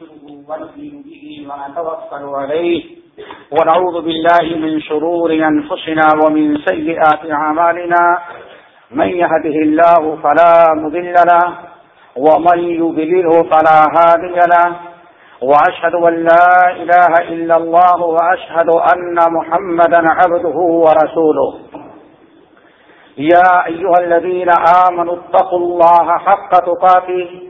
نستغفره ونؤمن به ونتوكل عليه ونعوذ بالله من شرور أنفسنا ومن سيئات أعمالنا من يهده الله فلا مذل له ومن يبلله فلا هادي له وأشهد أن لا إله إلا الله وأشهد أن محمدا عبده ورسوله يا أيها الذين آمنوا اتقوا الله حق تقاته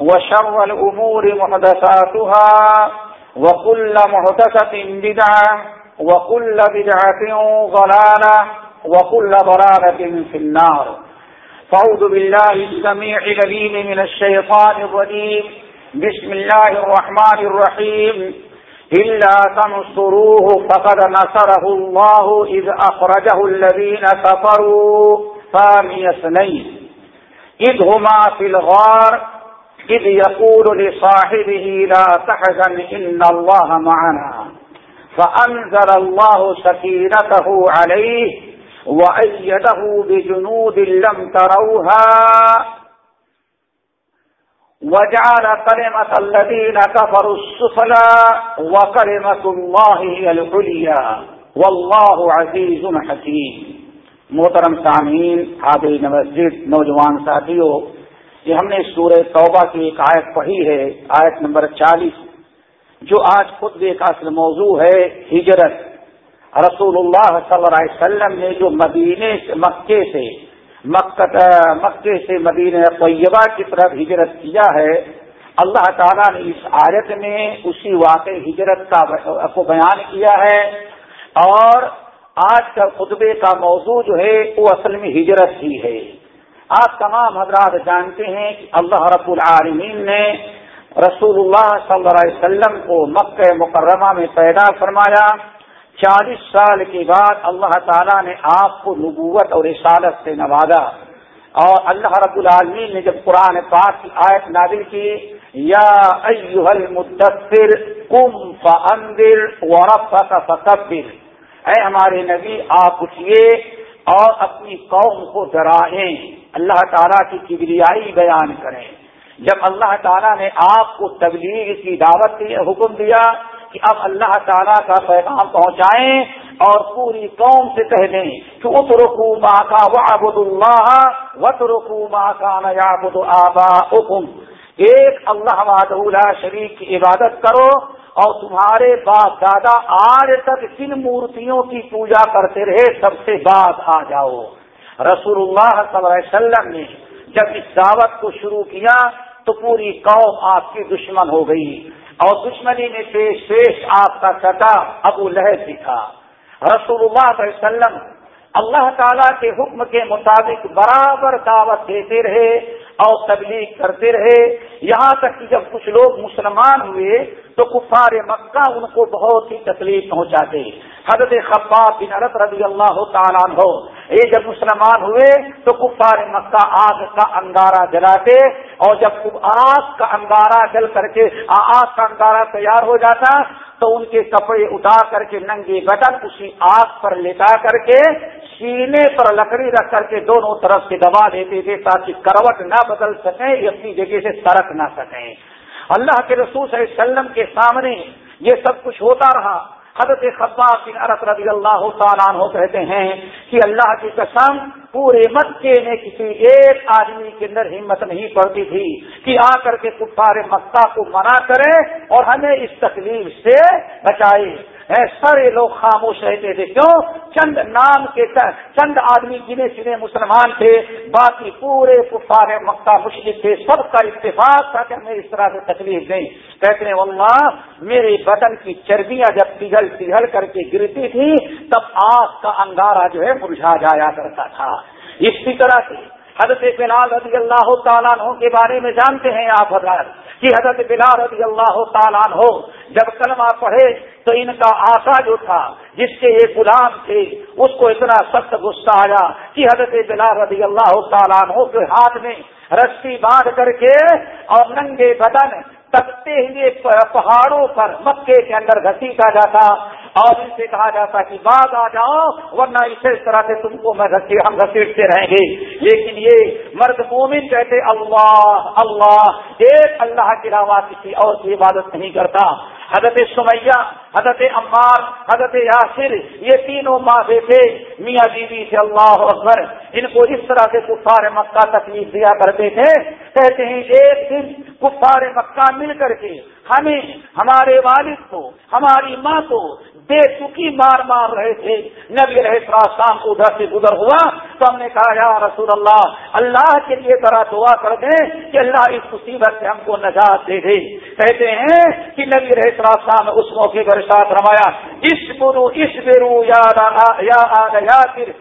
وشر الأمور محدثاتها وكل محدثة بدعة وكل بدعة ضلالة وكل ضلالة في النار. فعوذ بالله السميع لليم من الشيطان الرجيم. بسم الله الرحمن الرحيم. إلا تنصروه فقد نصره الله إذ أخرجه الذين كفروا ثاني سنين إذ هما في الغار إذ يقول لصاحبه لا تحزن إن الله معنا. فأنزل الله سكينته عليه وأيده بجنود لم تروها. وجعل كلمة الذين كفروا السفلى وكلمة الله هي العليا. والله عزيز حكيم. محترم سامعین حاضر مسجد، نوجوان ساتھیوں یہ ہم نے سورہ توبہ کی ایک آیت پڑھی ہے، آیت نمبر چالیس۔ جو آج خود ایک اصل موضوع ہے، ہجرت۔ رسول اللہ صلی اللہ علیہ وسلم نے جو مدینے سے، مکے سے مکے سے مدینہ طیبہ کی طرف ہجرت کیا ہے، اللہ تعالیٰ نے اس آیت میں اسی واقع ہجرت کا کو بیان کیا ہے۔ اور آج کا خطبے کا موضوع جو ہے، وہ اصل میں ہجرت ہی ہے۔ آپ تمام حضرات جانتے ہیں کہ اللہ رب العالمین نے رسول اللہ صلی اللہ علیہ وسلم کو مکہ مکرمہ میں پیدا فرمایا۔ چالیس سال کے بعد اللہ تعالیٰ نے آپ کو نبوت اور رسالت سے نوازا۔ اور اللہ رب العالمین نے جب قرآن پاک کی آیت نادل کی، یا ایوہ المدثر کم فاندر ورفت فکبر۔ اے ہمارے نبی، آپ اٹھیے اور اپنی قوم کو ڈرائیں۔ اللہ تعالیٰ کی کبریائی بیان کریں۔ جب اللہ تعالیٰ نے آپ کو تبلیغ کی دعوت حکم دیا کہ اب اللہ تعالیٰ کا پیغام پہنچائیں اور پوری قوم سے کہہ دیں کہ ات رکو ماں کا وابد اللہ وط رکو ماں کا نیابد آبا حکم ایک اللہ واد شریف کی عبادت کرو اور تمہارے باپ دادا آج تک کن مورتیوں کی پوجا کرتے رہے سب سے بعد آ جاؤ۔ رسول اللہ صلی اللہ علیہ وسلم نے جب اس دعوت کو شروع کیا تو پوری قوم آپ کی دشمن ہو گئی اور دشمنی میں پیش پیش آپ کا سٹا ابو لہب بھی تھا۔ رسول اللہ صلی اللہ علیہ وسلم اللہ تعالیٰ کے حکم کے مطابق برابر دعوت دیتے رہے اور تبلیغ کرتے رہے۔ یہاں تک کہ جب کچھ لوگ مسلمان ہوئے تو کفار مکہ ان کو بہت ہی تکلیف پہنچاتے۔ حضرت خباب بن عرت رضی اللہ تعالیٰ ہو یہ جب مسلمان ہوئے تو کفار مکہ آگ کا انگارہ جلاتے اور جب آگ کا انگارہ جل کر کے آگ کا انگارہ تیار ہو جاتا تو ان کے کپڑے اتار کر کے ننگے بٹن اسی آگ پر لٹا کر کے سینے پر لکڑی رکھ کر کے دونوں طرف سے دبا دیتے تھے تاکہ کروٹ نہ بدل سکیں اپنی جگہ سے سرک نہ سکیں۔ اللہ کے رسول صلی اللہ علیہ وسلم کے سامنے یہ سب کچھ ہوتا رہا۔ حضرت خباب بن عرق رضی اللہ تعالیٰ عنہ کہتے ہیں کہ اللہ کی قسم پورے مکے میں کسی ایک آدمی کے اندر ہمت نہیں پڑتی تھی کہ آ کر کے کفار مکہ کو منع کرے اور ہمیں اس تکلیف سے بچائے۔ سارے لوگ خاموش رہتے تھے۔ کیوں؟ چند نام کے چند آدمی گنے چنے مسلمان تھے۔ باقی پورے کفار مکہ مشرق تھے۔ سب کا اتفاق تھا کہ ہمیں اس طرح سے تکلیف نہیں۔ کہتے ہیں اللہ میرے بدن کی چربیاں جب پگھل پگھل کر کے گرتی تھی، تب آگ کا انگارا جو ہے مرجھا جایا کرتا تھا۔ اسی طرح سے حضرت بلال رضی اللہ تعالیٰ عنہ کے بارے میں جانتے ہیں آپ حضرت کہ حضرت بلال رضی اللہ تعالیٰ عنہ جب کلمہ پڑھے تو ان کا آقا جو تھا، جس کے یہ غلام تھے، اس کو اتنا سخت غصہ آیا کہ حضرت بلال رضی اللہ تعالیٰ عنہ کے ہاتھ میں رسی باندھ کر کے اور ننگے بدن تکتے ہوئے پہاڑوں پر مکے کے اندر گھسیٹا جاتا اور ان سے کہا جاتا کہ بعد آ جاؤ، ورنہ اسی طرح سے تم کو میں ہم گھسیٹتے رہیں گے۔ لیکن یہ مرد مومن کہتے، اللہ اللہ، ایک اللہ کے علاوہ کسی اور کی عبادت نہیں کرتا۔ حضرت سمیہ، حضرت عمار، حضرت یاسر، یہ تینوں ماں تھے۔ میاں بیوی سے اللہ اکبر، ان کو اس طرح سے کفار مکہ تکلیف دیا کرتے تھے۔ کہتے ہیں ایک دن کفار مکہ مل کر کے ہمیں، ہمارے والد کو، ہماری ماں کو بے چکی مار مار رہے تھے۔ نبی رہے شام کو ادھر سے گزر ہوا۔ تو ہم نے کہا، یا رسول اللہ اللہ کے لیے ذرا دعا کر دیں کہ اللہ اس مصیبت سے ہم کو نجات دے دے۔ کہتے ہیں کہ نبی رہے شام اس موقع پر ساتھ روایا اس برو اس برو یا یا پھر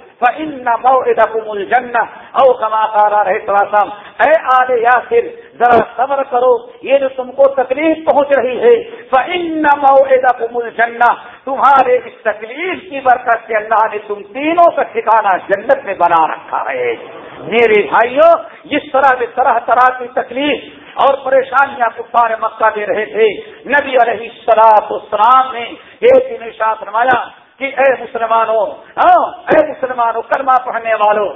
الجنہ او کما کارا رہے سلاسم اے آدھے یا پھر ذرا صبر کرو، یہ جو تم کو تکلیف پہنچ رہی ہے موعدکم الجنہ تمہارے اس تکلیف کی برکت سے اللہ نے تم تینوں کا ٹھکانا جنت میں بنا رکھا ہے۔ میرے بھائیوں جس طرح کے طرح طرح کی تکلیف اور پریشانیاں کفار مکہ دے رہے تھے، نبی علیہ السلام نے ایک دن ارشاد فرمایا کہ اے مسلمانوں ہاں اے مسلمانوں کرما پڑھنے والوں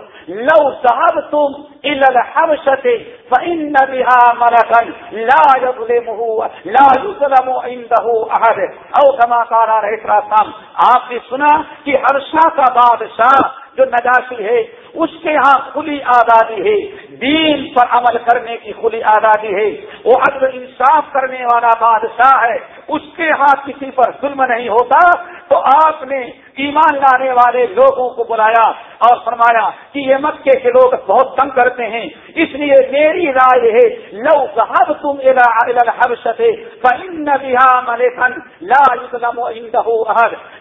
لو صاحب تم الحبشت فإن بها ملكا لا يظلمه لا يظلم عنده احد۔ او كما قال رہے السلام آپ نے سنا کہ ہرشا کا بادشاہ جو نجاشی ہے، اس کے ہاں کھلی آزادی ہے۔ دین پر عمل کرنے کی کھلی آزادی ہے۔ وہ عدل انصاف کرنے والا بادشاہ ہے۔ اس کے ہاں کسی پر ظلم نہیں ہوتا۔ تو آپ نے ایمان لانے والے لوگوں کو بلایا اور فرمایا کہ یہ مکے کے لوگ بہت تنگ کرتے ہیں۔ اس لیے میری رائے ہے، لو صاحب تم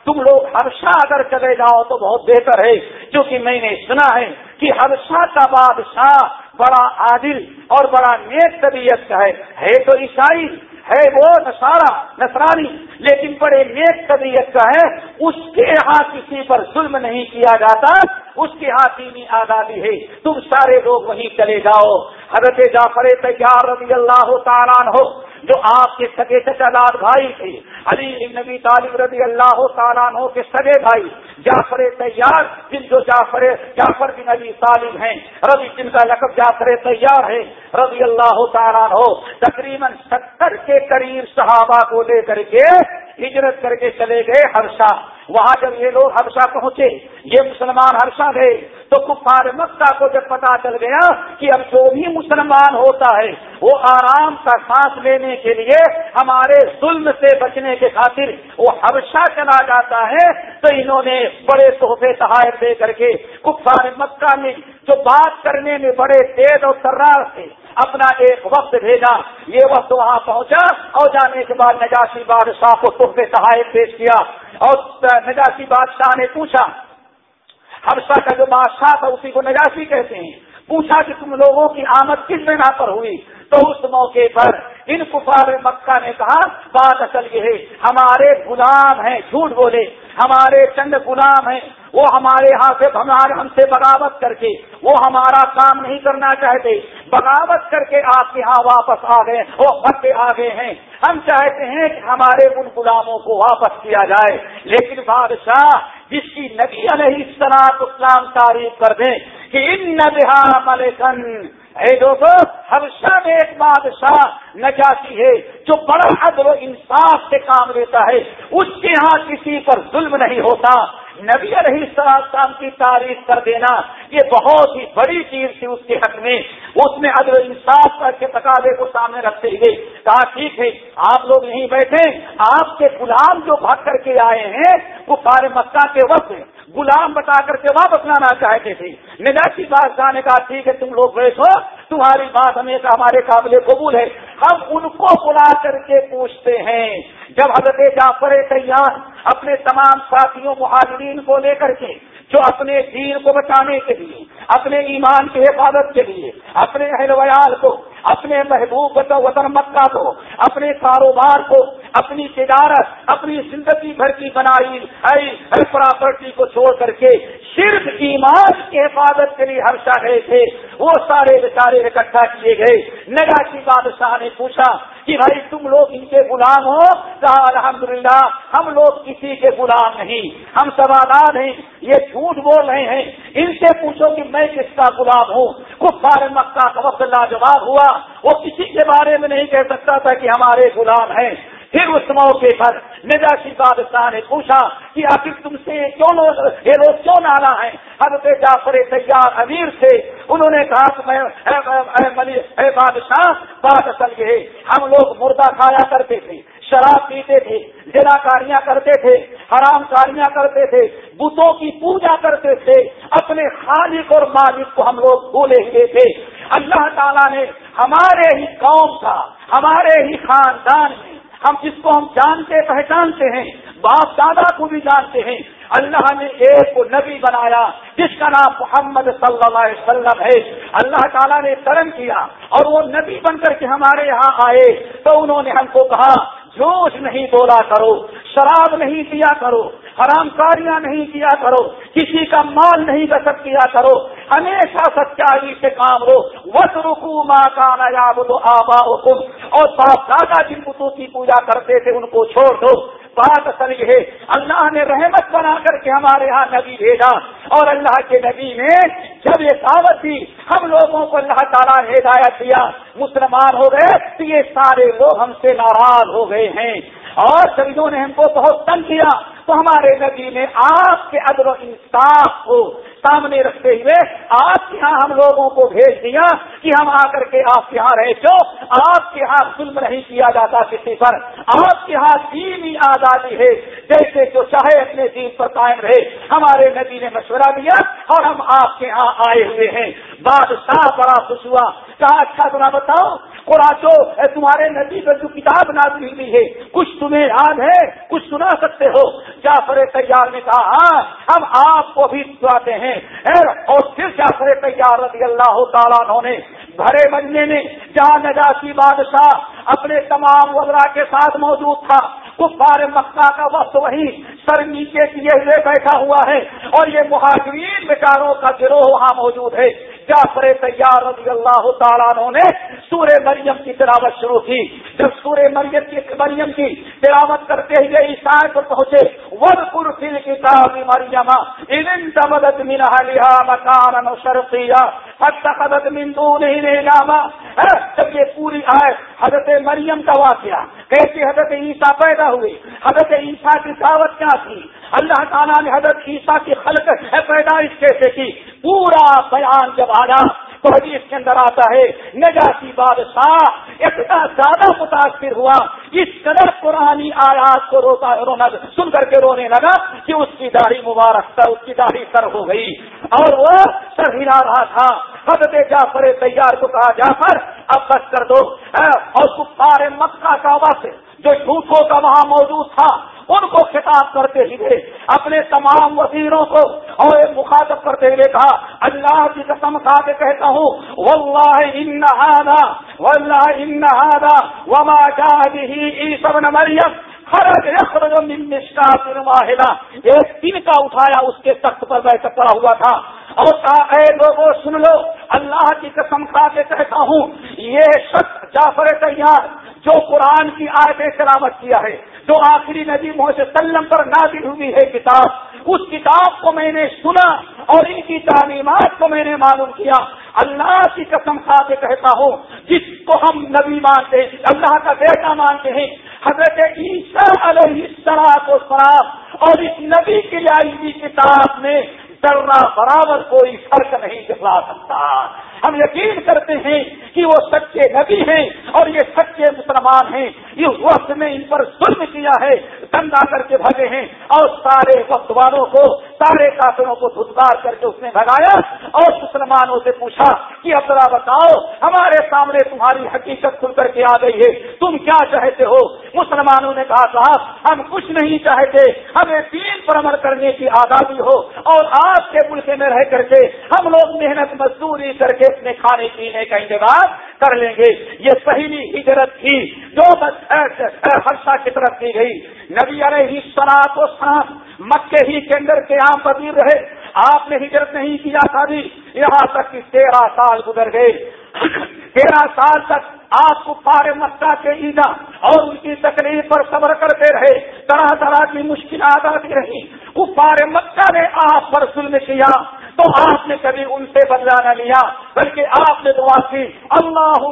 تم لوگ ہرشا اگر چلے جاؤ تو بہت بہتر ہے۔ کیونکہ میں نے سنا ہے کہ ہرشا کا بادشاہ بڑا عادل اور بڑا نیک طبیعت کا ہے تو عیسائی ہے وہ نسارا نسرانی لیکن بڑے نیک طبیعت کا ہے، اس کے ہاں کسی پر ظلم نہیں کیا جاتا، اس کے ہاں دینی آزادی ہے۔ تم سارے لوگ وہیں چلے جاؤ۔ حضرت جعفر تیار رضی اللہ تعالیٰ ہو جو آپ کے سگے چچادار بھائی تھے۔ علی نبی طالب رضی اللہ تعالیٰ عنہ کے سگے بھائی جعفر تیار جن جو جعفر جعفر بن علی طالب ہیں ربی جن کا لقب جعفر تیار ہے، رضی اللہ تعالیٰ ہو تقریباً ستر کے قریب صحابہ کو لے کر کے ہجرت کر کے چلے گئے ہرشا وہاں جب یہ لوگ ہرشا پہنچے، یہ مسلمان ہرشا گئے تو کفار مکہ کو جب پتا چل گیا کہ اب جو بھی مسلمان ہوتا ہے، وہ آرام کا سانس لینے کے لیے ہمارے ظلم سے بچنے کے خاطر وہ ہرشا چلا جاتا ہے، تو انہوں نے بڑے تحفے تحائف دے کر کے کفار مکہ میں جو بات کرنے میں بڑے تیز اور سرار تھے اپنا ایک وقت بھیجا، یہ وقت وہاں پہنچا اور جانے کے بعد نجاسی بادشاہ کو تحفے سہایت پیش کیا اور نجاسی بادشاہ نے پوچھا ہرشا کا جو بادشاہ تھا اسی کو نجاسی کہتے ہیں۔ پوچھا کہ تم لوگوں کی آمد کس بنا پر ہوئی؟ تو اس موقع پر ان کفار مکہ نے کہا، بات اصل یہ ہے، ہمارے غلام ہیں، جھوٹ بولے۔ ہمارے چند غلام ہیں، وہ ہمارے یہاں سے ہمارے ہم سے بغاوت کر کے، وہ ہمارا کام نہیں کرنا چاہتے۔ بغاوت کر کے آپ کے یہاں واپس آ گئے، وہ بچے آ گئے ہیں۔ ہم چاہتے ہیں کہ ہمارے ان غلاموں کو واپس کیا جائے۔ لیکن بادشاہ، جس کی نبی علیہ السلام اسلام تعریف کر دیں کہ ان نبیہ ملکن اے لوگوں ہرشا میں ایک بادشاہ نجاتی ہے جو بڑا عدل و انصاف سے کام لیتا ہے۔ اس کے ہاں کسی پر ظلم نہیں ہوتا۔ نبی علیہ السلام کی تعریف کر دینا، یہ بہت ہی بڑی چیز تھی اس کے حق میں۔ اس میں عدل انصاف کے تقاضے کو سامنے رکھتے ہوئے کہا، ٹھیک ہے، آپ لوگ یہیں بیٹھے آپ کے غلام جو بھاگ کر کے آئے ہیں، وہ سارے مکہ کے وقت غلام بتا کر کے واپس لانا چاہتے تھے۔ نجاسی بات جانے کا ٹھیک ہے، تم لوگ بیٹھو تمہاری بات ہمیشہ ہمارے قابل قبول ہے۔ ہم ان کو بلا کر کے پوچھتے ہیں۔ جب حضرت جعفر تیار اپنے تمام ساتھیوں مہاجرین کو لے کر کے، جو اپنے دین کو بچانے کے لیے، اپنے ایمان کی حفاظت کے لیے، اپنے اہل ویال کو، اپنے محبوب وطن مکہ کو، اپنے کاروبار کو اپنی تجارت، اپنی زندگی بھر کی بنائی پراپرٹی کو چھوڑ کر کے صرف ایمان کی حفاظت کے لیے ہر رہے تھے، وہ سارے بیچارے اکٹھا کیے گئے۔ نگا کی بادشاہ نے پوچھا کہ بھائی تم لوگ ان کے غلام ہو؟ کہا، الحمدللہ، ہم لوگ کسی کے غلام نہیں، ہم سوادار ہیں، یہ جھوٹ بول رہے ہیں۔ ان سے پوچھو کہ میں کس کا غلام ہوں؟ کفار مکہ کا وقت لاجواب ہوا۔ وہ کسی کے بارے میں نہیں کہہ سکتا تھا کہ ہمارے غلام ہیں۔ پھر اس موقع پر نجاشی بادشاہ نے پوچھا کہ آخر تم سے کیوں یہ لوگ کیوں نالا ہے حضرت جعفر تیار امیر سے انہوں نے کہا کہ میں بادشاہ، بات اصل یہ ہم لوگ مردہ کھایا کرتے تھے، شراب پیتے تھے جنا کاریاں کرتے تھے، حرام کاریاں کرتے تھے، بتوں کی پوجا کرتے تھے، اپنے خالق اور مالک کو ہم لوگ بھولے ہوئے تھے۔ اللہ تعالیٰ نے ہمارے ہی قوم کا، ہمارے ہی خاندان میں ہم جس کو ہم جانتے پہچانتے ہیں، باپ دادا کو بھی جانتے ہیں۔ اللہ نے ایک کو نبی بنایا، جس کا نام محمد صلی اللہ علیہ وسلم ہے۔ اللہ تعالیٰ نے کرم کیا اور وہ نبی بن کر کے ہمارے یہاں آئے۔ تو انہوں نے ہم کو کہا جوش نہیں بولا کرو، شراب نہیں پیا کرو، حرام کاریاں نہیں کیا کرو، کسی کا مال نہیں بسک کیا کرو۔ ہمیشہ سچائی سے کام لو وس رکو ماں کا نیاب آبا اور باپ دادا جن بتوں کی پوجا کرتے تھے ان کو چھوڑ دو۔ بات اصل یہ ہے، اللہ نے رحمت بنا کر کے ہمارے یہاں نبی بھیجا۔ اور اللہ کے نبی نے جب یہ دعوت دی، ہم لوگوں کو اللہ تعالیٰ نے ہدایت دیا۔ مسلمان ہو گئے تو یہ سارے لوگ ہم سے ناراض ہو گئے ہیں۔ اور شہیدوں نے ہم کو بہت تنگ کیا۔ تو ہمارے نبی نے آپ کے ادر و انصاف کو سامنے رکھتے ہوئے آپ کے یہاں ہم لوگوں کو بھیج دیا کہ ہم آ کر کے آپ کے یہاں رہے جو آپ کے یہاں ظلم نہیں کیا جاتا کسی پر، آپ کے یہاں دینی آزادی ہے۔ جیسے جو چاہے اپنے دین پر قائم رہے۔ ہمارے نبی نے مشورہ دیا اور ہم آپ کے یہاں آئے ہوئے ہیں۔ بادشاہ بڑا خوش ہوا، کہا اچھا تمہیں بتاؤ جو تمہارے نبی پر جو کتاب نازلی ہوئی ہے، کچھ تمہیں یاد ہے، کچھ سنا سکتے ہو؟ جعفر تیار نے کہا ہاں ہم آپ کو بھی سناتے ہیں۔ اور پھر جعفر تیار رضی اللہ تعالیٰ نے بھرے بننے میں جہاں نجاسی بادشاہ اپنے تمام وزرا کے ساتھ موجود تھا، کفار مکہ کا وقت وہی سر نیچے کیے ہوئے بیٹھا ہوا ہے۔ اور یہ مہاجرین بیچاروں کا گروہ وہاں موجود ہے۔ جعفر تیار رضی اللہ تعالیٰ نے سورہ مریم کی تلاوت شروع کی؟ جب سورہ مریم کی مریم کی تلاوت کرتے ہوئے عیسائی پر پہنچے ود پور فل کتاب مریم ان تمدت من لہا مکان شرقیہ اتخذت من جب یہ پوری آئے حضرت مریم کا واقعہ کیسے حضرت عیسیٰ پیدا ہوئے حضرت عیسیٰ کی دعوت کیا تھی، اللہ تعالیٰ نے حضرت عیسیٰ کی خلق پیدائش کیسے کی؟ پورا بیان جب آیا تو حدیث کے اندر آتا ہے، نجاسی بادشاہ اتنا زیادہ متاثر ہوا۔ اس قدر پرانی آیات کو روتا رونا، سن کر کے رونے لگا کہ اس کی داڑھی مبارک سر اس کی داڑھی سر ہو گئی۔ اور وہ سر ہلا رہا تھا۔ حضرت جعفر تیار کو کہا، جعفر، اب بس کر دو۔ اور کفار مکہ کا وقت جو جھوٹوں کا وہاں موجود تھا ان کو خطاب کرتے ہوئے، اپنے تمام وزیروں کو اور مخاطب کرتے ہوئے کہا، اللہ کی قسم کھا کے کہتا ہوں، واللہ ان واللہ ان وما عیسی بن مریم، خرج یخرج من مشکات واحدہ۔ ایک دن کا اٹھایا اس کے تخت پر بیٹھ پڑا ہوا تھا۔ اور اے لوگوں سن لو، اللہ کی قسم کھا کے کہتا ہوں، یہ شخص جعفر تیار جو قرآن کی آیت سلامت کیا ہے، جو آخری نبی محسوس سلم پر نازل ہوئی ہے کتاب، اس کتاب کو میں نے سنا اور ان کی تعلیمات کو میں نے معلوم کیا۔ اللہ کی قسم کھا کے کہتا ہوں، جس کو ہم نبی مانتے ہیں اللہ کا بیٹا مانتے ہیں، حضرت عیسیٰ علیہ السلام کو شراب اور اس نبی کی لائی کتاب میں ڈرنا، برابر کوئی فرق نہیں دکھلا سکتا۔ ہم یقین کرتے ہیں کہ وہ سچے نبی ہیں اور یہ سچے مسلمان ہیں۔ اس وقت میں ان پر ظلم کیا ہے دندا کر کے بھگے ہیں اور سارے وقت والوں کو سارے کافروں کو دھدکار کر کے اس نے بھگایا اور مسلمانوں سے پوچھا کہ اب ذرا بتاؤ، ہمارے سامنے تمہاری حقیقت کھل کر کے آ گئی ہے۔ تم کیا چاہتے ہو؟ مسلمانوں نے کہا، صاحب، ہم کچھ نہیں چاہتے۔ ہمیں دین پر عمل کرنے کی آزادی ہو اور آپ کے ملک میں رہ کر کے ہم لوگ محنت مزدوری کر کے اپنے کھانے پینے کا انتظام کر لیں گے۔ یہ پہلی ہجرت تھی جو ہرشا کی طرف کی گئی۔ نبی علیہ سنات و سنات مکے ہی کے اندر قیام پذیر رہے۔ آپ نے ہجرت نہیں کیا تھا یہاں تک کہ تیرہ سال گزر گئے۔ تیرہ سال تک آپ کو پارے مکہ کے ایدا اور ان کی تکلیف پر صبر کرتے رہے۔ طرح طرح کی مشکلات آتی رہی۔ وہ پارے مکہ نے آپ پر ظلم کیا۔ تو آپ نے کبھی ان سے بدلا نہ لیا، بلکہ آپ نے دعا کی اللہ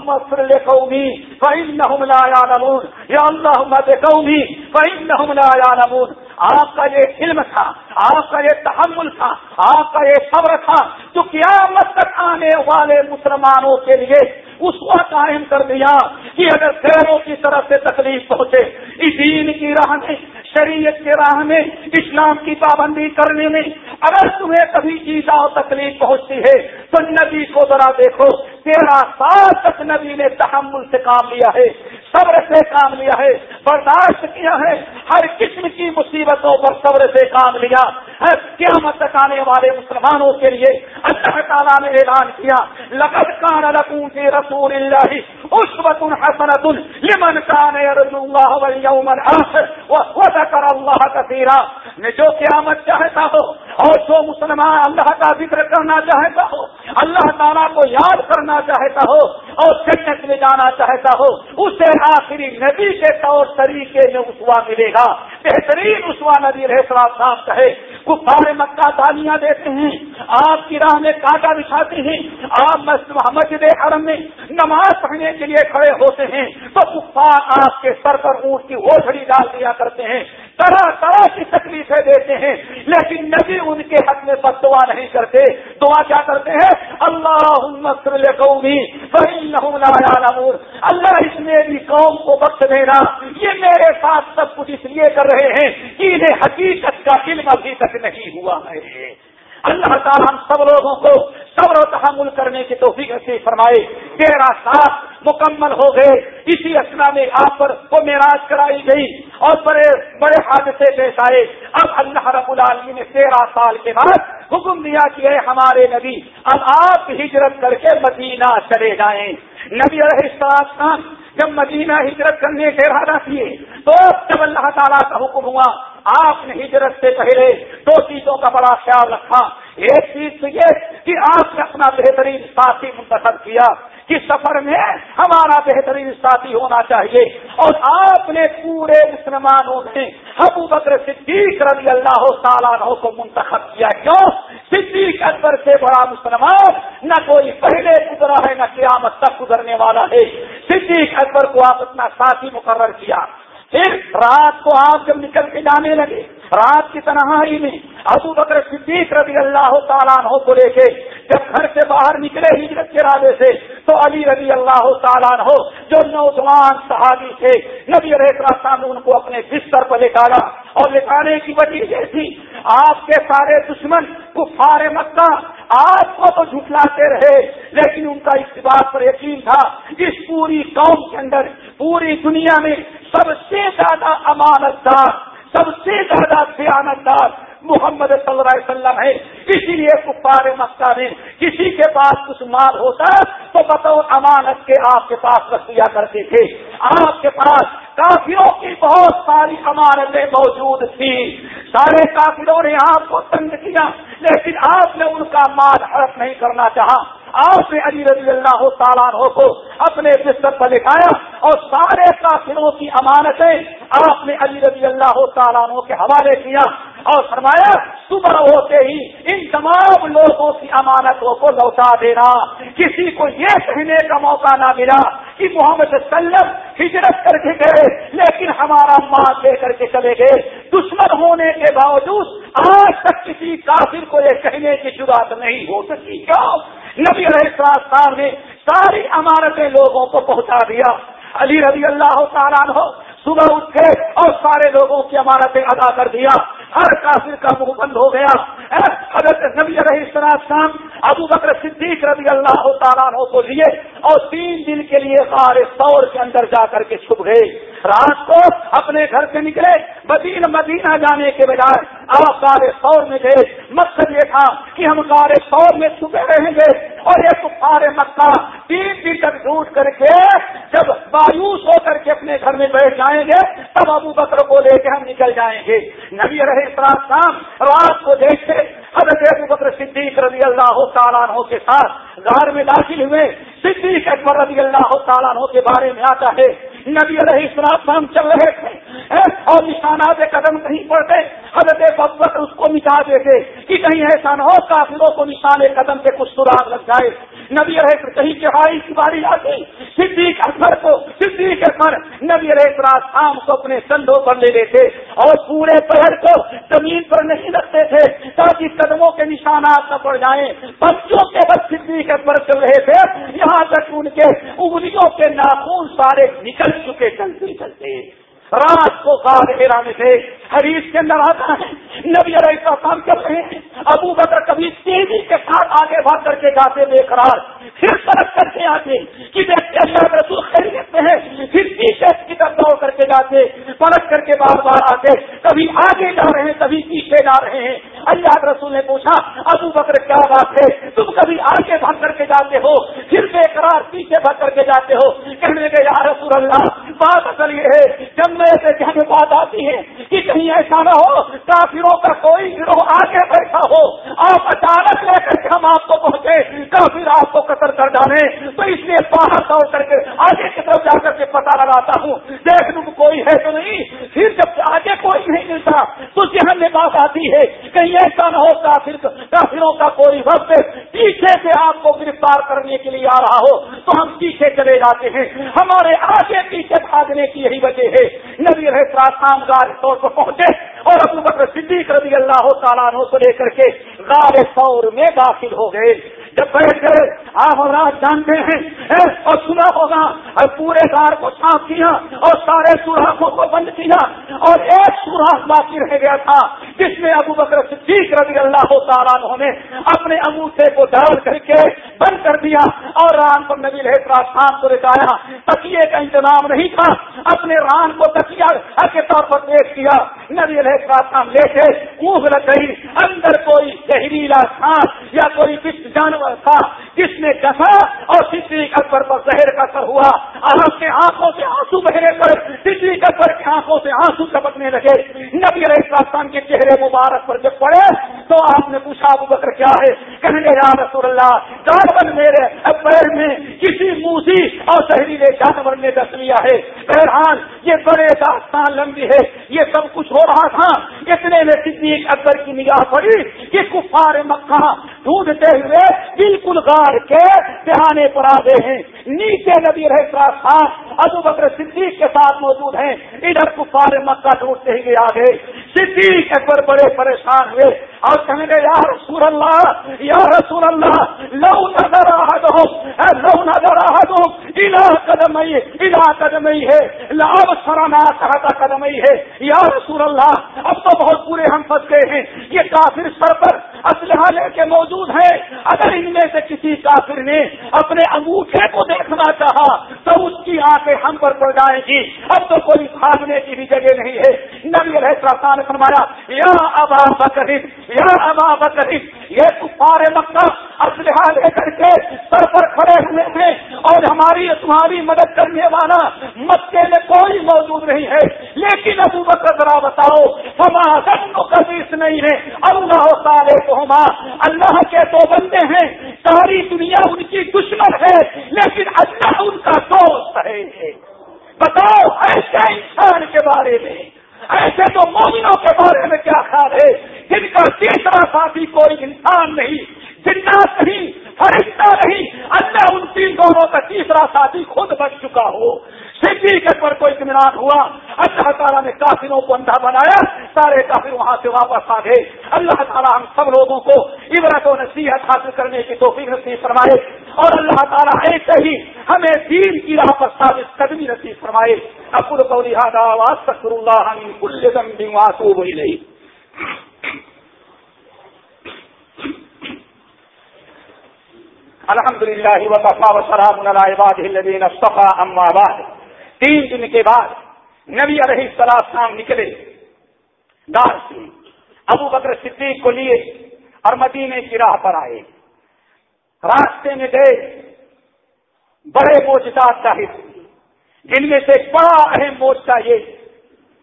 قومی فعم نہ نمون یا اللہ قومی فعم نہ نمون آپ کا یہ علم تھا، آپ کا یہ تحمل تھا، آپ کا یہ صبر تھا تو قیامت تک آنے والے مسلمانوں کے لیے اس کو قائم کر دیا کہ اگر غیروں کی طرف سے تکلیف پہنچے، اس دین کی راہ میں، شریعت کے راہ میں، اسلام کی پابندی کرنے میں، اگر تمہیں کبھی چیزا تکلیف پہنچتی ہے، تو نبی کو ذرا دیکھو، تیرہ سال تک نبی نے تحمل سے کام لیا ہے، صبر سے کام لیا ہے، برداشت کیا ہے، ہر قسم کی مصیبتوں پر صبر سے کام لیا قیامت تک آنے والے مسلمانوں کے لیے اللہ تعالیٰ نے اعلان کیا، لقد کان لکم فی رسول اللہ اسوت حسنت لمن کان یرجو اللہ والیوم الاخر وذکر اللہ کثیرا نے جو قیامت چاہتا ہو، اور جو مسلمان اللہ کا ذکر کرنا چاہتا ہو، اللہ تعالیٰ کو یاد کرنا چاہتا ہو، اور جنت میں جانا چاہتا ہو، اسے آخری نبی کے طور طریقے میں اسوا ملے گا۔ بہترین اسوا نبی رہے صاحب کہے، کفار مکہ تالیاں دیتے ہیں، آپ کی راہ میں کاٹا بچھاتے ہیں، آپ مسجد حرم میں نماز پڑھنے کے لیے کھڑے ہوتے ہیں تو کفار آپ کے سر پر اونٹ کی اوڑھڑی ڈال دیا کرتے ہیں۔ طرح طرح کی تکلیفیں دیتے ہیں۔ لیکن نبی ان کے حق میں بد دعا نہیں کرتے۔ دعا کیا کرتے ہیں؟ اللہ قومی اللہ اس میری قوم کو بخش دینا یہ میرے ساتھ سب کچھ اس لیے کر رہے ہیں کہ انہیں حقیقت کا علم ابھی تک نہیں ہوا ہے۔ اللہ تعالیٰ ہم سب لوگوں کو صبر و تحمل کرنے کی توفیق سے فرمائے۔ تیرہ سات مکمل ہو گئے۔ اسی اسنا میں آپ پر وہ میراج کرائی گئی اور بڑے بڑے حادثے پیش آئے۔ اب اللہ رب العالمین نے تیرہ سال کے بعد حکم دیا کہ اے ہمارے نبی، اب آپ ہجرت کر کے مدینہ چلے جائیں۔ نبی علیہ السلام جب مدینہ ہجرت کرنے کے ارادہ کیے، تو جب اللہ تعالیٰ کا حکم ہوا، آپ نے ہجرت سے پہلے دو چیزوں کا بڑا خیال رکھا۔ ایک چیز تو یہ کہ آپ نے اپنا بہترین ساتھی منتخب کیا کہ سفر میں ہمارا بہترین ساتھی ہونا چاہیے اور آپ نے پورے مسلمانوں نے ابو بکر صدیق رضی اللہ تعالیٰ کو منتخب کیا۔ کیوں؟ صدیق اکبر سے بڑا مسلمان، نہ کوئی پہلے گزرا ہے، نہ قیامت تک گزرنے والا ہے۔ صدیق اکبر کو آپ اپنا ساتھی مقرر کیا۔ پھر رات کو آپ جب نکل کے جانے لگے، رات کی تنہائی میں ابو بکر صدیق رضی اللہ تعالیٰ عنہ کو لے کے جب گھر سے باہر نکلے ہجرت کے ارادے سے، تو علی رضی اللہ تعالیٰ عنہ جو نوجوان صحابی تھے، نبی رحت نے ان کو اپنے بستر پر نکالا اور لکھانے کی وجہ یہ تھی، آپ کے سارے دشمن کفار مکہ آپ کو تو جھٹلاتے رہے، لیکن ان کا اس بات پر یقین تھا اس پوری قوم کے اندر، پوری دنیا میں سب سے زیادہ امانت دار سب سے زیادہ دیانت دار محمد صلی اللہ علیہ وسلم ہے اسی لیے کفار مکہ میں کسی کے پاس کچھ مال ہوتا تو بطور امانت کے آپ کے پاس رکھ دیا کرتے تھے۔ آپ کے پاس کافیوں کی بہت ساری امانتیں موجود تھی۔ سارے کافروں نے آپ کو تنگ کیا، لیکن آپ نے ان کا مال حرف نہیں کرنا چاہا۔ آپ نے علی رضی اللہ تعالیٰ کو اپنے بستر پر لکھایا اور سارے کافروں کی امانتیں آپ نے علی رضی اللہ تعالیٰ کے حوالے کیا۔ اور فرمایا، صبح ہوتے ہی ان تمام لوگوں کی امانتوں کو لوٹا دینا۔ کسی کو یہ کہنے کا موقع نہ ملا کہ محمد وسلم ہجرت کر کے گئے، لیکن ہمارا ماں دے کر کے چلے گئے۔ دشمن ہونے کے باوجود آج تک کسی کافر کو یہ کہنے کی جرات نہیں ہو سکی۔ کیا؟ نبی علیہ صاحب نے ساری امانتیں لوگوں کو پہنچا دیا۔ علی رضی اللہ تعالیٰ ہو صبح اٹھے اور سارے لوگوں کی امانتیں ادا کر دیا۔ ہر کافر کا منہ بند ہو گیا۔ حضرت نبی علیہ السلام ابو بکر صدیق رضی اللہ تعالیٰ کو لیے اور تین دن کے لیے غار سور کے اندر جا کر کے چھپ گئے۔ رات کو اپنے گھر سے نکلے مدینہ مدینہ جانے کے بجائے آپ غار سور میں گئے۔ مقصد یہ تھا کہ ہم غار سور میں چھپے رہیں گے اور یہ سارے مکہ تین دن تک ڈھونڈ کر کے جب مایوس ہو کر کے اپنے گھر میں بیٹھ جائیں گے، تب ابو بکر کو لے کے ہم نکل جائیں گے۔ نبی رہے شام رات کو دیکھتے، حضرت ابو بکر صدیق رضی اللہ تعالیٰ عنہ کے ساتھ گھر میں داخل ہوئے۔ صدیق اکبر رضی اللہ تعالیٰ عنہ کے بارے میں آتا ہے۔ نبی علیہ السلام چل رہے تھے۔ اور نشانات قدم نہیں پڑتے۔ حضرت بکر اس کو مٹا دیتے کہ کہیں ایسا نہ ہو، کافروں کو نشان قدم پہ کچھ سراغ لگ جائے۔ نبی رہے کہیں چڑھائی ہاں، کی باری آتی۔ صدیق اکبر کو، صدیق اکبر نبی رہے شام کو اپنے سندھوں پر لے لیتے اور پورے پہر کو زمین پر نہیں رکھتے تھے، تاکہ قدموں کے نشانات نہ پڑ جائیں۔ بچوں کے بس صدیق اکبر چل رہے تھے، یہاں تک ان کے انگلیوں کے ناخون سارے نکل چکے، چلتے چلتے۔ رات کو کار میں سے حریف کے اندر آتا ہے نبی علیہ السلام کام کر رہے ہیں، ابو بکر کبھی تیزی کے ساتھ آگے بڑھ کر کے جاتے بے قرار۔ پھر سڑک کر کے آتے کہ دیکھتے اللہ رسول خریدتے ہیں پھر پیچھے کی طرف دوڑ کر کے جاتے، پلٹ کر کے بار بار آتے، کبھی آگے جا رہے ہیں، کبھی پیچھے جا رہے ہیں۔ اللہ رسول نے پوچھا، ابو بکر کیا بات ہے؟ تم کبھی آگے بھاگ کر کے جاتے ہو، پھر بے قرار پیچھے بھاگ کر کے جاتے ہو۔ کہنے کے یا رسول اللہ، بات اصل یہ ہے، جب میں سے کہنے بات آتی ہے کہ کہیں ایسا نہ ہو، کافروں کا کوئی گروہ آگے بیٹھا ہو آپ اچانک لے کر کے ہم آپ کو پہنچے کافر آپ کو قطر تو اس لیے باہر دوڑ کر کے آگے کی طرف جا کر کے پتا لگاتا ہوں، دیکھ لوں کوئی ہے تو نہیں۔ پھر جب آگے کوئی نہیں ملتا، تو ذہن میں بات آتی ہے کہیں ایسا نہ ہو کافر؟ کافروں کا کوئی وقت پیچھے سے آپ کو گرفتار کرنے کے لیے آ رہا ہو، تو ہم پیچھے چلے جاتے ہیں۔ ہمارے آگے پیچھے بھاگنے کی یہی وجہ ہے۔ نبی رہے گار طور پر پہنچے اور ابو بکر صدیق رضی اللہ تعالیٰ کو لے کر کے غار سور میں داخل ہو گئے۔ جب بیٹھ گئے آپ اور رات جانتے ہیں۔ اور سنا ہوگا۔ اور پورے گار کو صاف کیا اور سارے سوراخوں کو بند کیا۔ اور ایک سوراخ باقی رہ گیا تھا، جس میں ابو بکر صدیق رضی اللہ تعالیٰ نے اپنے انگوٹھے کو ڈال کر کے بند کر دیا اور ران پر نبی رہے شام کو لٹایا۔ تکیے کا انتظام نہیں تھا۔ اپنے ران کو تکیا کے طور پر پیش کیا۔ نبی رہے شام لے کے منہ لگ گئی اندر کوئی زہریلا سانس یا کوئی جانور تھا۔ جس نے کسا اور صدیق اکبر پر زہر کا سر ہوا، اور اپنے آنکھوں سے آنسو بہرے پر صدیق اکبر کی آنکھوں سے آنسو چپکنے لگے۔ نبی علیہ السلام کے چہرے مبارک پر جب پڑے، تو آپ نے پوچھا، ابو بکر، کیا ہے؟ کہنے یا رسول اللہ جانور میرے پیر میں کسی موسی اور زہریلے جانور نے دس لیا ہے۔ بہرحال، یہ بڑے داستان لمبی ہے۔ یہ سب کچھ ہو رہا تھا۔ اتنے میں صدیق اکبر کی نگاہ پڑی کہ کفار مکہ ڈھونڈتے ہوئے بالکل غار کے دہانے پر آ گئے ہیں۔ نیچے نبی رہے ابو بکر صدیق کے ساتھ موجود ہیں۔ ادھر کفار مکہ ڈھونڈتے ہوئے آ گئے۔ صدیق اکبر بڑے پریشان ہوئے۔ اور کہیں گے یا رسول اللہ، یا رسول اللہ، لو نظر آ لو نظر آ الا قدم الا قدم ہے۔ لاب سرانا کہتا قدم ہے۔ یا رسول اللہ، اب تو بہت پورے ہم پھنس گئے ہیں۔ یہ کافر سر پر اسلحہ لے کے موجود ہیں اگر ان میں سے کسی کافر نے اپنے انگوٹھے کو دیکھنا چاہا، تو اس کی آنکھیں ہم پر پڑ جائیں گی۔ اب تو کوئی بھاگنے کی بھی جگہ نہیں ہے۔ نبی علیہ نے فرمایا، یا ابا بکر، یا ابا بکر، یہ کفار مکہ اسلحہ لے کر کے سر پر کھڑے ہوئے ہیں۔ اور ہماری تمہاری مدد کرنے والا مکے میں کوئی موجود نہیں ہے۔ لیکن ابو بکر ذرا بتاؤ ہمارا کبھی نہیں ہے۔ اللہ تعالی کو اللہ کے تو بندے ہیں، ساری دنیا ان کی دشمن ہے، لیکن اللہ ان کا دوست ہے۔ بتاؤ ایسے انسان کے بارے میں، ایسے تو مومنوں کے بارے میں کیا خیال ہے؟ جن کا تیسرا ساتھی کوئی انسان نہیں، جنات نہیں، فرشتہ نہیں، اللہ ان تین دونوں کا تیسرا ساتھی خود بچ چکا ہو۔ صدیق پر کوئی اطمینان ہوا؟ اللہ تعالیٰ نے کافروں کو اندھا بنایا، سارے کافر وہاں سے واپس آ گئے۔ اللہ تعالیٰ ہم سب لوگوں کو عبرت و نصیحت حاصل کرنے کی توفیق نصیب فرمائے۔ اور اللہ تعالیٰ ایسے ہی ہمیں دین کی راہ پر ثابت قدمی نصیب فرمائے۔ ابر کو لہٰذا واسطر اللہ کل واسو وہی نہیں الحمد للہ وقفا وسلام الدین صفا اما بعد۔ تین دن کے بعد نبی علیہ السلام نکلے۔ دار سے ابو بکر صدیق کو لیے اور مدینے کی راہ پر آئے۔ راستے میں گئے۔ بڑے موجودات ظاہر جن میں سے بڑا اہم موجہ یہ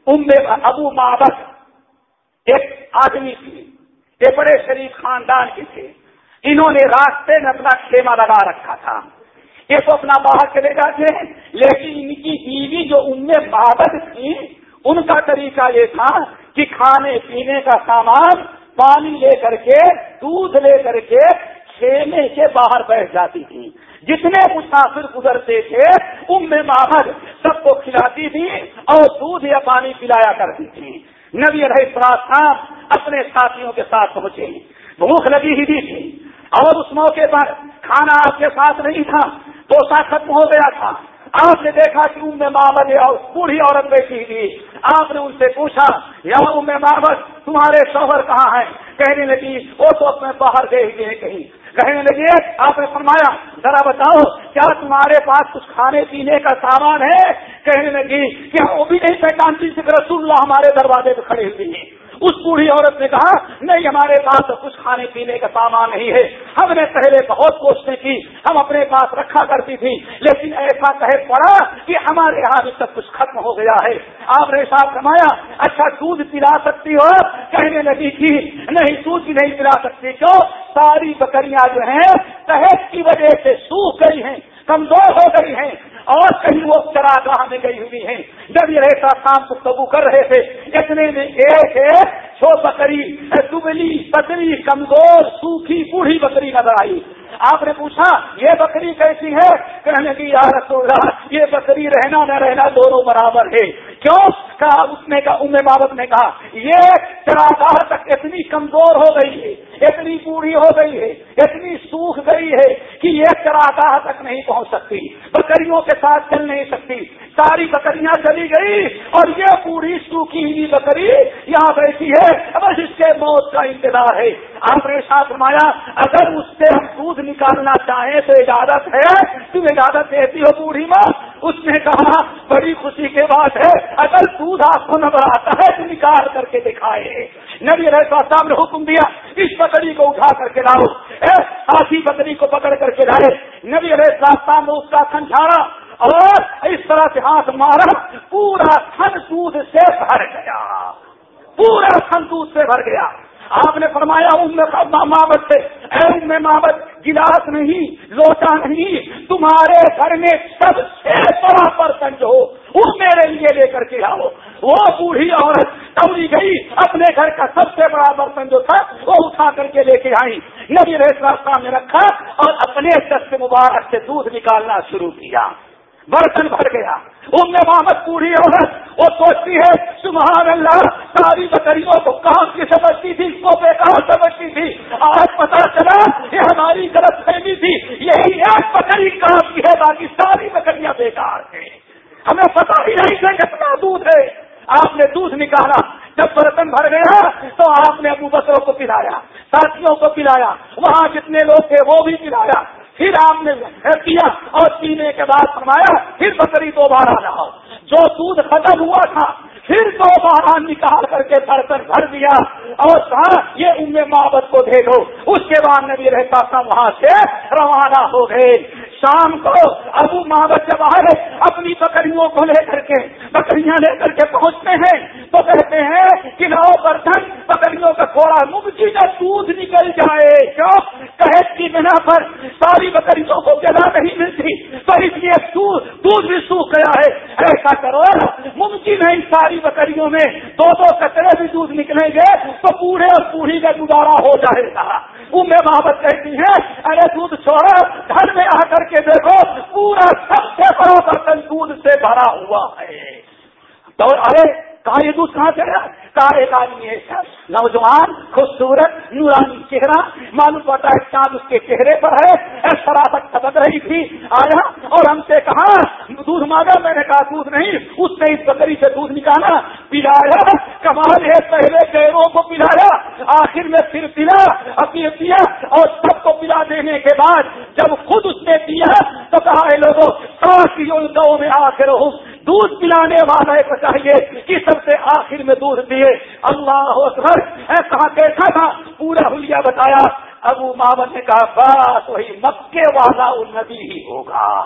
ام ابو مابت ایک آدمی تھی یہ بڑے شریف خاندان کے تھے۔ انہوں نے راستے میں اپنا خیمہ لگا رکھا تھا۔ یہ تو اپنا باہر چلے جاتے ہیں۔ لیکن ان کی بیوی جو ان میں بابت تھی ان کا طریقہ یہ تھا کہ کھانے پینے کا سامان پانی لے کر کے، دودھ لے کر کے خیمے کے باہر بیٹھ جاتی تھی۔ جتنے مسافر گزرتے تھے ان میں باہر سب کو کھلاتی تھی اور دودھ یا پانی پلایا کرتی تھی۔ نبی رہے خان اپنے ساتھیوں کے ساتھ پہنچے۔ بھوک لگی ہی تھی۔ اور اس موقع پر کھانا آپ کے ساتھ نہیں تھا۔ تو سا ختم ہو گیا تھا۔ آپ نے دیکھا کہ ان میں محمد اور بوڑھی عورت بیٹھی تھی۔ آپ نے ان سے پوچھا، یا ان میں محمد، تمہارے شوہر کہاں ہیں؟ کہنے لگی، وہ تو اپنے باہر گئے ہوئے کہیں۔ کہنے لگی آپ نے فرمایا، ذرا بتاؤ، کیا تمہارے پاس کچھ کھانے پینے کا سامان ہے؟ کہنے لگی کہ وہ بھی نہیں پہچانتی رسول اللہ ہمارے دروازے پہ کھڑے ہوئے ہیں اس بوڑھی عورت نے کہا، نہیں، ہمارے پاس تو کچھ کھانے پینے کا سامان نہیں ہے۔ ہم نے پہلے بہت کوششیں کی، ہم اپنے پاس رکھا کرتی تھی لیکن ایسا کہے پڑا کہ ہمارے یہاں بھی سب کچھ ختم ہو گیا ہے۔ آپ نے ساتھ کمایا اچھا دودھ پلا سکتی ہو؟ کہنے لگی تھی، نہیں، دودھ بھی نہیں پلا سکتی، کیوں؟ ساری بکریاں جو ہیں، صحت کی وجہ سے سوکھ گئی ہیں، کمزور ہو گئی ہیں۔ اور کہیں وہ چراگاہ میں گئی ہوئی ہیں۔ جب یہ رہتا کام کو قبو کر رہے تھے، اتنے میں ایک ہے چھو بکری، دبلی پتلی کمزور، سوکھی، بوڑھی بکری نظر آئی۔ آپ نے پوچھا، یہ بکری کیسی ہے؟ کہنے کی یار اللہ، یہ بکری رہنا نہ رہنا دونوں برابر ہے. کیوں؟ کہا، اس نے کہا، ام بابت نے کہا، یہ چراگاہ تک اتنی کمزور ہو گئی ہے، اتنی بوڑھی ہو گئی ہے، اتنی سوکھ گئی ہے کہ یہ چراگاہ تک نہیں پہنچ سکتی۔ بکریوں کے ساتھ چل نہیں سکتی۔ ساری بکریاں چلی گئی اور یہ پوری سوکھی ہوئی بکری یہاں بیٹھی ہے۔ بس اس کے موت کا انتظار ہے۔ آپ نے ساتھ فرمایا، اگر اس سے ہم دودھ نکالنا چاہیں تو اجازت ہے، تم اجازت دیتی ہو بوڑھی ماں۔ اس نے کہا، بڑی خوشی کے بات ہے اگر دودھ آپ کو نظر آتا ہے تو نکال کر کے دکھائے۔ نبی رہتا صاحب نے حکم دیا، اس بکری کو اٹھا کر کے لاؤ۔ ساتھی بکری کو پکڑ کر کے لائے نبی رہتا صاحب نے اس کا تھن اور اس طرح سے ہاتھ مارا، پورا تھن دودھ سے بھر گیا۔ پورا تھن دودھ سے بھر گیا۔ آپ نے فرمایا، ام مابت سے، اے ام مابت گلاس نہیں، لوٹا نہیں، تمہارے گھر میں سب سے بڑا برتن جو ہو وہ میرے لیے لے کر کے آؤ۔ وہ بوڑھی عورت توڑی گئی، اپنے گھر کا سب سے بڑا برتن جو تھا، وہ اٹھا کر کے لے کے آئی۔ نبی ریسا سامنے رکھا اور اپنے دست مبارک سے دودھ نکالنا شروع کیا۔ برتن بھر گیا۔ ان میں محمد پوری عورت وہ سوچتی ہے، سبحان اللہ، ساری بکریوں کو کہاں کی سمجھتی تھی اس کو پہ کہاں سمجھتی تھی؟ آج پتا چلا یہ ہماری غلط فہمی تھی، یہی ایک بکری کام کی ہے باقی ساری بکریاں بیکار ہیں۔ ہمیں پتا ہی نہیں کہ کتنا دودھ ہے۔ آپ نے دودھ نکالا، جب برتن بھر گیا تو آپ نے ابو بکروں کو پلایا، ساتھیوں کو پلایا، وہاں جتنے لوگ تھے وہ بھی پلایا۔ پھر آپ نے کیا اور پینے کے بعد فرمایا، پھر بکری دوبارہ رہا جو دودھ ختم ہوا تھا، پھر دوبارہ نکال کر کے برتن بھر دیا۔ اور کہا، یہ ام محبت کو دے دو اس کے بعد نبی رہتا تھا وہاں سے روانہ ہو گئے۔ شام کو ابو محبت جب آئے، اپنی بکریوں کو لے کر کے، بکریاں لے کر کے پہنچتے ہیں، تو کہتے ہیں کہ نو برتن بکریوں کا تھوڑا ممکن جی دودھ نکل جائے۔ کیوں؟ قحط کی بنا پر ساری بکریوں کو جگہ نہیں ملتی۔ تو اس لیے دودھ بھی سوکھ گیا ہے۔ ایسا کرو ممکن ہے ان جی ساری بکریوں میں دو دو کچرے بھی دودھ نکلیں گے، تو پورے اور پوری کا گزارا ہو جائے گا۔ میں محبت کہتی ہے۔ ارے دودھ چھوڑو، گھر میں آ کر کے دیکھو، پورا سب سے بڑا برتن دودھ سے بھرا ہوا ہے۔ تو ارے کہاں یہ دودھ کہاں سے کہا ایک آدمی ہے نوجوان، خوبصورت، نورانی چہرہ. معلوم پڑتا ہے چاند اس کے چہرے پر ہے. شرافت ٹپک رہی تھی. آیا اور ہم سے کہا، دودھ مانگا، میں نے کہا، دودھ نہیں. اس نے اس بکری سے دودھ نکالا. پلایا. کمال ہے، پہلے پیروں کو پلایا. آخر میں پھر پلا. ابھی پیا اور سب کو پلا دینے کے بعد جب خود اس نے پیا تو کہا لوگوں گاؤں میں آخر ہوں دودھ پلانے والا کو چاہیے کہ سب سے آخر میں دودھ دیے اللہ اکبر کہاں کیسا تھا، پورا حلیہ بتایا۔ ابو محمد نے کہا بس وہی مکے والا النبی ہی ہوگا۔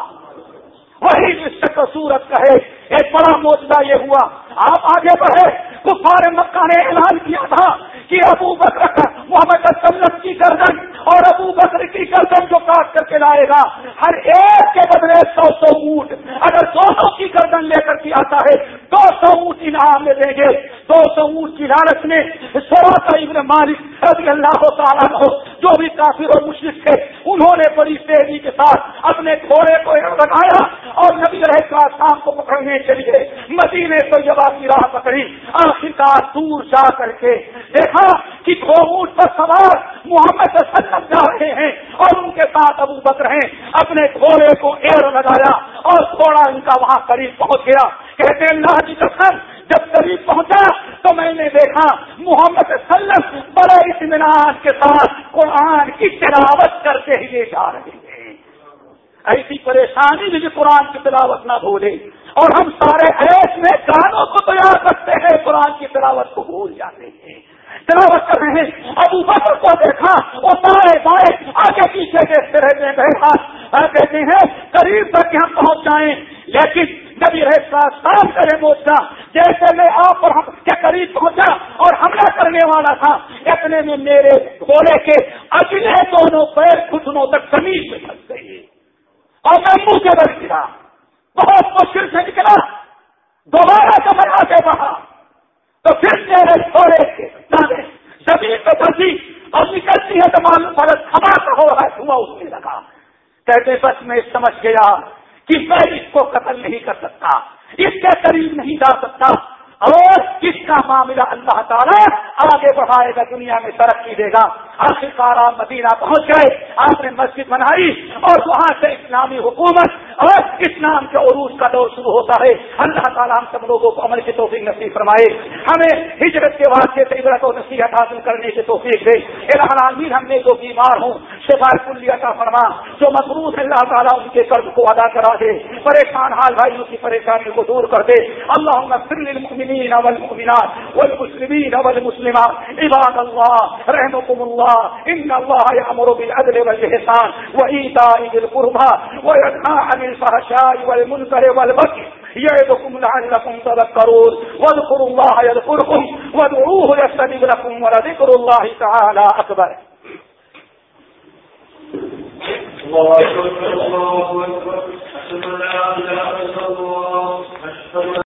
وہی جس کا سورت کہے ایک بڑا موجودہ یہ ہوا۔ آپ آگے بڑھے کفار مکہ نے اعلان کیا تھا کہ ابو بکر محمد سلم کی گردن اور ابو بکر کی گردن جو کاٹ کر کے لائے گا، ہر ایک کے بدلے سو سو اونٹ۔ اگر دو سو کی گردن لے کر کے آتا ہے، دو سو اونٹ انعام میں دیں گے۔ دو سو اونٹ کی لالچ میں سوا کا ابن مالک رضی اللہ تعالیٰ ہو جو بھی کافی اور مشرق تھے، انہوں نے بڑی تیزی کے ساتھ اپنے گھوڑے کو لگایا اور نبی رہے کا شام کو پکڑنے کے لیے مدینے تو جب کی راہ پکڑی، آخرکار دور جا کر کے دیکھا کہ دو اونٹ پر سوار محمد سلم جا رہے ہیں اور ان کے ساتھ ابو بکر ہیں۔ اپنے گھوڑے کو ایر لگایا اور تھوڑا ان کا وہاں قریب پہنچ گیا۔ کہتے اللہ کی قسم، جب قریب پہنچا تو میں نے دیکھا محمد سلم بڑے اطمینان کے ساتھ قرآن کی تلاوت کرتے ہوئے جا رہے ہیں۔ ایسی پریشانی بھی قرآن کی تلاوت نہ بھولے۔ اور ہم سارے ایس میں گانوں کو تیار کرتے ہیں، قرآن کی تلاوت کو بھول جاتے ہیں۔ تلاوت کر رہے ہیں۔ ابو بکر کو دیکھا وہ بائیں بائیں آگے پیچھے دیکھتے رہتے ہیں۔ بہت کہتے ہیں، قریب تک ہم پہنچ جائیں۔ لیکن جب یہ صاف کرے موچا جیسے میں آپ اور ہم کے قریب پہنچا اور حملہ کرنے والا تھا، اتنے میں میرے گھوڑے کے اگلے دونوں پیر گھٹنوں تک زمین میں پھنس گئی اور میں منہ سے بچ گیا۔ بہت مشکل سے نکلا۔ دوبارہ جب آگے بڑھا۔ تو پھر میرے تھوڑے زمین تو پھنسی اور نکلتی ہے تو معلوم فرق کا ہو رہا ہے، دھواں اس میں لگا۔ کہتے بس میں سمجھ گیا کہ میں اس کو قتل نہیں کر سکتا، اس کے قریب نہیں جا سکتا۔ اور اس کا معاملہ اللہ تعالیٰ آگے بڑھائے گا، دنیا میں ترقی دے گا۔ آخرکار آپ مدینہ پہنچ گئے، آپ نے مسجد بنائی اور وہاں سے اسلامی حکومت اور اسلام کے عروج کا دور شروع ہوتا ہے۔ اللہ تعالیٰ ہم سب لوگوں کو عمل کی توفیق نصیب فرمائے۔ ہمیں ہجرت کے واقعے سے عبرت و نصیحت حاصل کرنے کی توفیق دے۔ عالمین ہم نے جو بیمار ہوں شفا کلیہ کا فرما، جو مقروض ہے، اللہ تعالیٰ ان کے قرض کو ادا کرا دے۔ پریشان حال بھائیوں کی پریشانی کو دور کر دے۔ اللہ والمؤمنات والمسلمين والمسلمات. عباد الله، رحمكم الله. إن الله يأمر بالعدل والإحسان وإيتاء ذي القربى وينهى عن الفحشاء والمنكر والبغي يعظكم لعلكم تذكرون. واذكروا الله يذكركم وادعوه يستجب لكم ولذكر الله تعالى أكبر. الله أكبر الله أكبر. أشهد أن لا إله إلا الله، أشهد